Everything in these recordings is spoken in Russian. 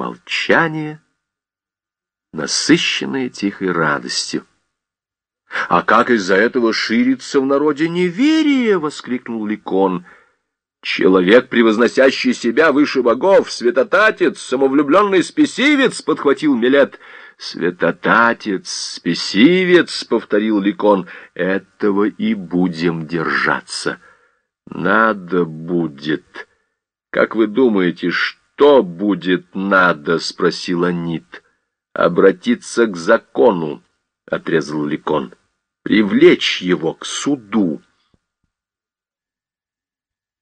молчание, насыщенное тихой радостью. «А как из-за этого ширится в народе неверие!» — воскликнул Ликон. «Человек, превозносящий себя выше богов, святотатец, самовлюбленный спесивец!» — подхватил Милет. «Святотатец, спесивец!» — повторил Ликон. «Этого и будем держаться». «Надо будет. Как вы думаете, что будет надо?» — спросила Нит. «Обратиться к закону», — отрезал Ликон. «Привлечь его к суду».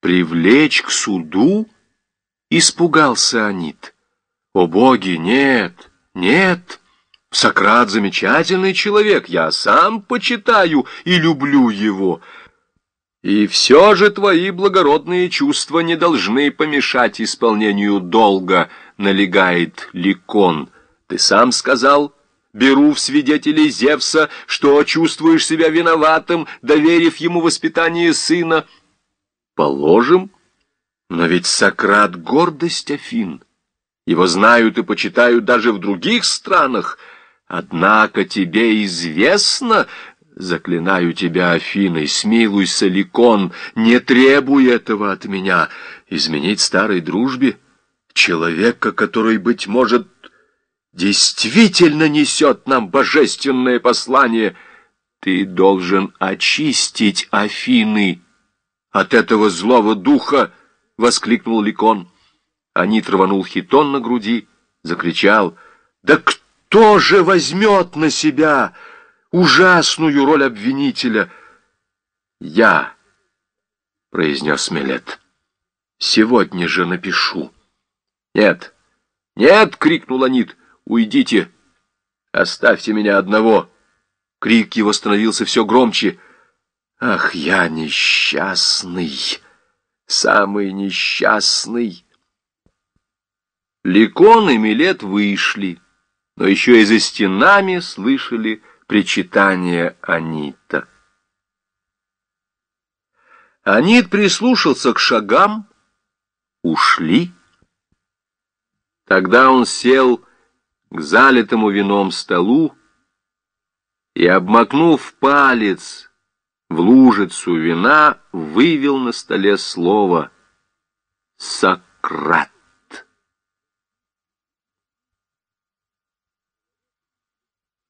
«Привлечь к суду?» — испугался Анит. «О боги, нет, нет!» Сократ замечательный человек, я сам почитаю и люблю его. И все же твои благородные чувства не должны помешать исполнению долга, налегает Ликон. Ты сам сказал, беру в свидетели Зевса, что чувствуешь себя виноватым, доверив ему воспитание сына. Положим, но ведь Сократ — гордость Афин. Его знают и почитают даже в других странах. Однако тебе известно, Заклинаю тебя, Афиной, смилуйся, Ликон, не требуй этого от меня. Изменить старой дружбе человека, который, быть может, действительно несет нам божественное послание. Ты должен очистить Афины от этого злого духа, — воскликнул Ликон. Анит рванул хитон на груди, закричал, — Да кто же возьмет на себя ужасную роль обвинителя. «Я», — произнес Мелет, — «сегодня же напишу». «Нет, нет!» — крикнул Анит. «Уйдите! Оставьте меня одного!» Крик его становился все громче. «Ах, я несчастный! Самый несчастный!» Ликон и Милет вышли, но еще и за стенами слышали причитание Анита. Анит прислушался к шагам, ушли. Тогда он сел к залитому вином столу и, обмакнув палец в лужицу вина, вывел на столе слово «Сократ».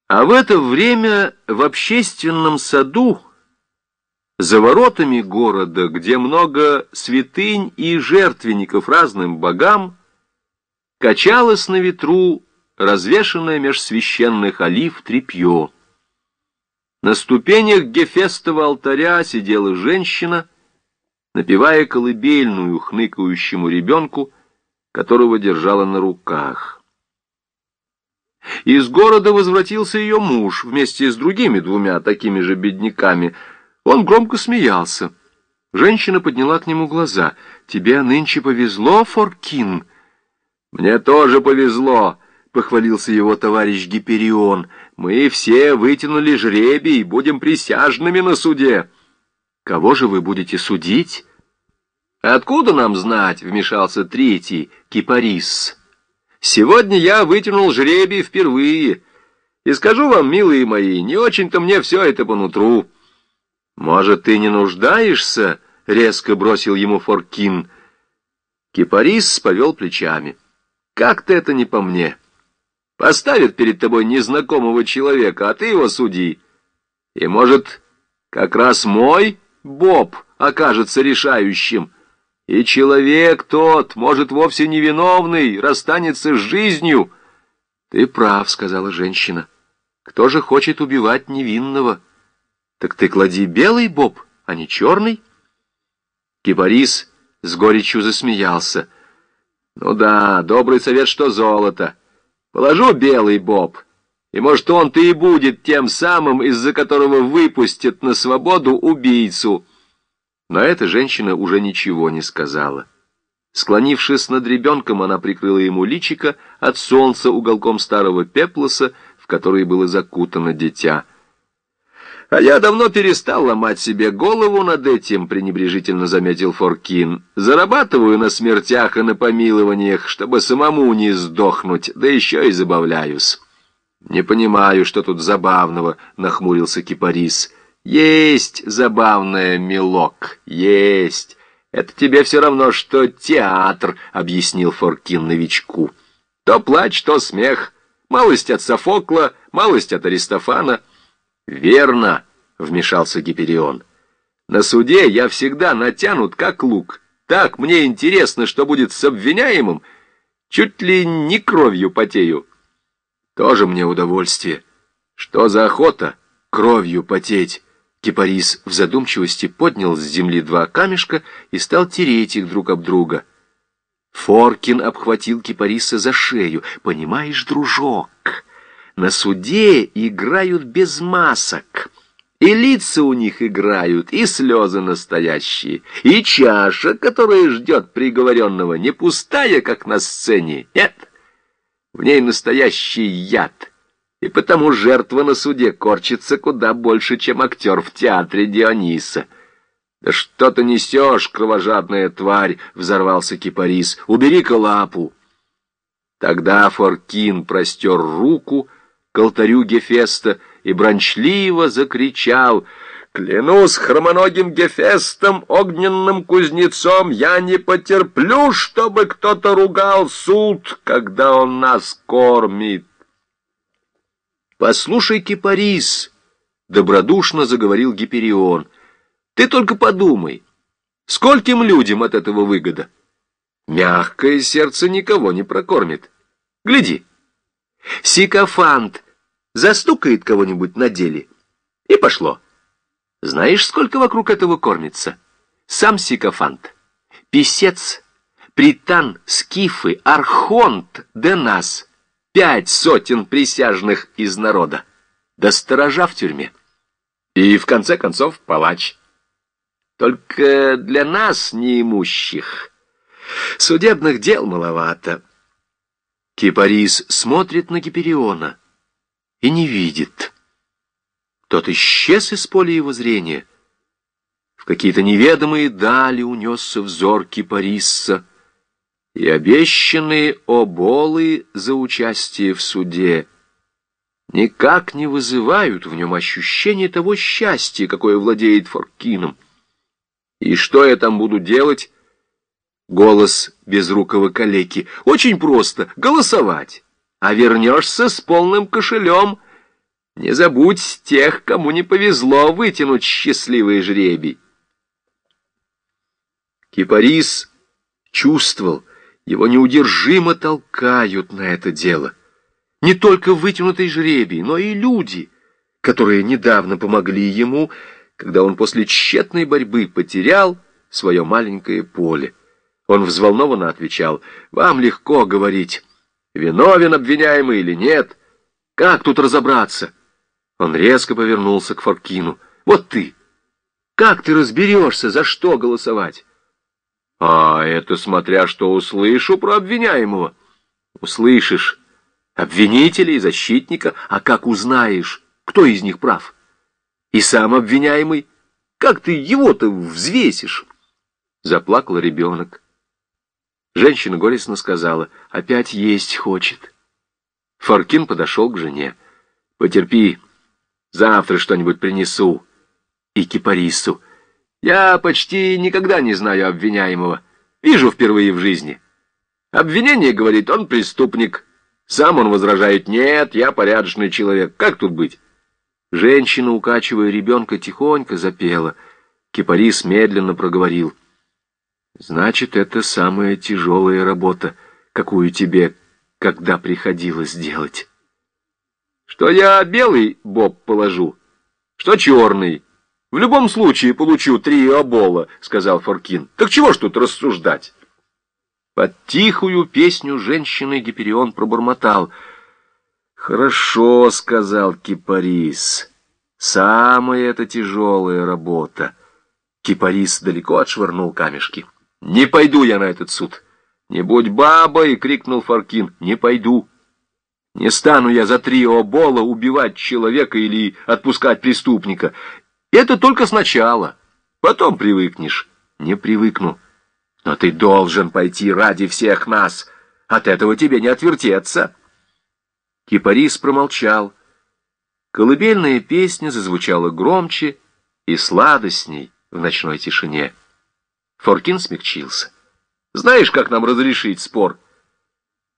А в это время в общественном саду, за воротами города, где много святынь и жертвенников разным богам, качалось на ветру развешанное меж священных олив тряпье. На ступенях Гефестова алтаря сидела женщина, напевая колыбельную хныкающему ребенку, которого держала на руках. Из города возвратился ее муж вместе с другими двумя такими же бедняками. Он громко смеялся. Женщина подняла к нему глаза. «Тебе нынче повезло, Форкин?» «Мне тоже повезло», — похвалился его товарищ Гиперион. «Мы все вытянули жребий, будем присяжными на суде». «Кого же вы будете судить?» «Откуда нам знать?» — вмешался третий, Кипарис. Сегодня я вытянул жребий впервые. И скажу вам, милые мои, не очень-то мне все это по нутру. Может, ты не нуждаешься? — резко бросил ему Форкин. Кипарис повел плечами. Как-то это не по мне. Поставят перед тобой незнакомого человека, а ты его суди. И, может, как раз мой Боб окажется решающим — и человек тот, может, вовсе невиновный, расстанется с жизнью. Ты прав, сказала женщина. Кто же хочет убивать невинного? Так ты клади белый боб, а не черный. Кипарис с горечью засмеялся. Ну да, добрый совет, что золото. Положу белый боб, и, может, он-то и будет тем самым, из-за которого выпустят на свободу убийцу. Но эта женщина уже ничего не сказала. Склонившись над ребенком, она прикрыла ему личико от солнца уголком старого пеплоса, в который было закутано дитя. А я давно перестал ломать себе голову над этим, пренебрежительно заметил Форкин. Зарабатываю на смертях и на помилованиях, чтобы самому не сдохнуть, да еще и забавляюсь. Не понимаю, что тут забавного, нахмурился Кипарис. Есть забавное, милок, есть. Это тебе все равно, что театр, объяснил Форкин новичку. То плач, то смех. Малость от Софокла, малость от Аристофана — «Верно», — вмешался Гиперион. «На суде я всегда натянут, как лук. Так мне интересно, что будет с обвиняемым. Чуть ли не кровью потею». «Тоже мне удовольствие. Что за охота кровью потеть?» Кипарис в задумчивости поднял с земли два камешка и стал тереть их друг об друга. Форкин обхватил Кипариса за шею. «Понимаешь, дружок, на суде играют без масок. И лица у них играют, и слезы настоящие, и чаша, которая ждет приговоренного, не пустая, как на сцене, нет. В ней настоящий яд, и потому жертва на суде корчится куда больше, чем актер в театре Диониса. «Да что ты несешь, кровожадная тварь!» — взорвался Кипарис. «Убери-ка лапу!» Тогда Форкин простер руку, — к алтарю Гефеста и брончливо закричал «Клянусь хромоногим Гефестом, огненным кузнецом, я не потерплю, чтобы кто-то ругал суд, когда он нас кормит!» «Послушай, Кипарис!» — добродушно заговорил Гиперион. «Ты только подумай, скольким людям от этого выгода? Мягкое сердце никого не прокормит. Гляди!» Сикофант застукает кого-нибудь на деле. И пошло. Знаешь, сколько вокруг этого кормится? Сам сикофант, писец, притан, скифы, архонт, денас, пять сотен присяжных из народа, да сторожа в тюрьме. И, в конце концов, палач. Только для нас, неимущих, судебных дел маловато. Кипарис смотрит на Гипериона и не видит. Тот исчез из поля его зрения. В какие-то неведомые дали унесся взор Кипариса, и обещанные оболы за участие в суде никак не вызывают в нем ощущения того счастья, какое владеет Форкином. И что я там буду делать? Голос безрукого калеки. Очень просто. Голосовать. А вернешься с полным кошелем. Не забудь тех, кому не повезло вытянуть счастливый жребий. Кипарис чувствовал, его неудержимо толкают на это дело. Не только вытянутый жребий, но и люди, которые недавно помогли ему, когда он после тщетной борьбы потерял свое маленькое поле. Он взволнованно отвечал, «Вам легко говорить, виновен обвиняемый или нет. Как тут разобраться?» Он резко повернулся к Форкину. «Вот ты! Как ты разберешься, за что голосовать?» «А это смотря что услышу про обвиняемого». «Услышишь обвинителя и защитника, а как узнаешь, кто из них прав?» «И сам обвиняемый, как ты его-то взвесишь?» Заплакал ребенок. Женщина горестно сказала, опять есть хочет. Форкин подошел к жене. Потерпи, завтра что-нибудь принесу. И кипарису. Я почти никогда не знаю обвиняемого. Вижу впервые в жизни. Обвинение, говорит, он преступник. Сам он возражает, нет, я порядочный человек. Как тут быть? Женщина, укачивая ребенка, тихонько запела. Кипарис медленно проговорил. Значит, это самая тяжелая работа, какую тебе когда приходилось делать. Что я белый боб положу, что черный. В любом случае получу три обола, сказал Форкин. Так чего ж тут рассуждать? Под тихую песню женщины Гиперион пробормотал. «Хорошо», — сказал Кипарис, — «самая это тяжелая работа». Кипарис далеко отшвырнул камешки. «Не пойду я на этот суд!» «Не будь бабой!» — крикнул Фаркин. «Не пойду!» Не стану я за три обола убивать человека или отпускать преступника. Это только сначала. Потом привыкнешь. Не привыкну. Но ты должен пойти ради всех нас. От этого тебе не отвертеться. Кипарис промолчал. Колыбельная песня зазвучала громче и сладостней в ночной тишине. Форкин смягчился. «Знаешь, как нам разрешить спор?»